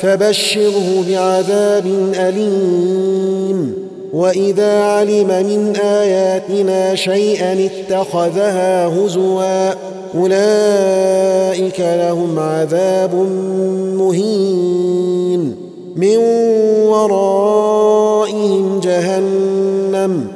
فبشره بعذاب أليم. وإذا علم من آياتنا شيئا اتخذها هزوا أولئك لهم عذاب مهين. من ورائهم جهنم.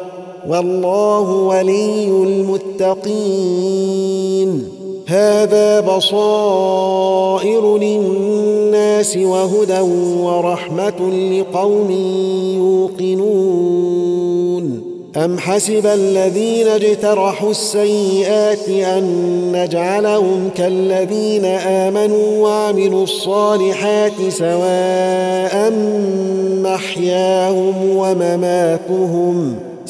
والله ولي المتقين. هذا بصائر للناس وهدى ورحمة لقوم يوقنون. أم حسب الذين اجترحوا السيئات أن نجعلهم كالذين آمنوا وعملوا الصالحات سواء محياهم ومماتهم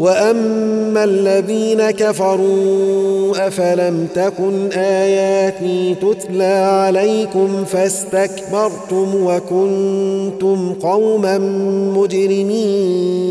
واما الذين كفروا افلم تكن اياتي تتلى عليكم فاستكبرتم وكنتم قوما مجرمين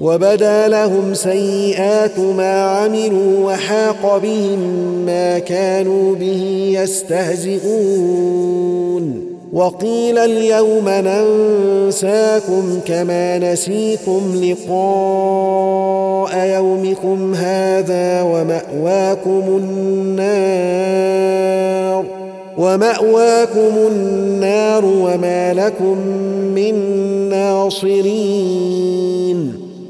وبدا لهم سيئات ما عملوا وحاق بهم ما كانوا به يستهزئون. وقيل اليوم ننساكم كما نسيكم لقاء يومكم هذا ومأواكم النار. ومأواكم النار وما لكم من ناصرين.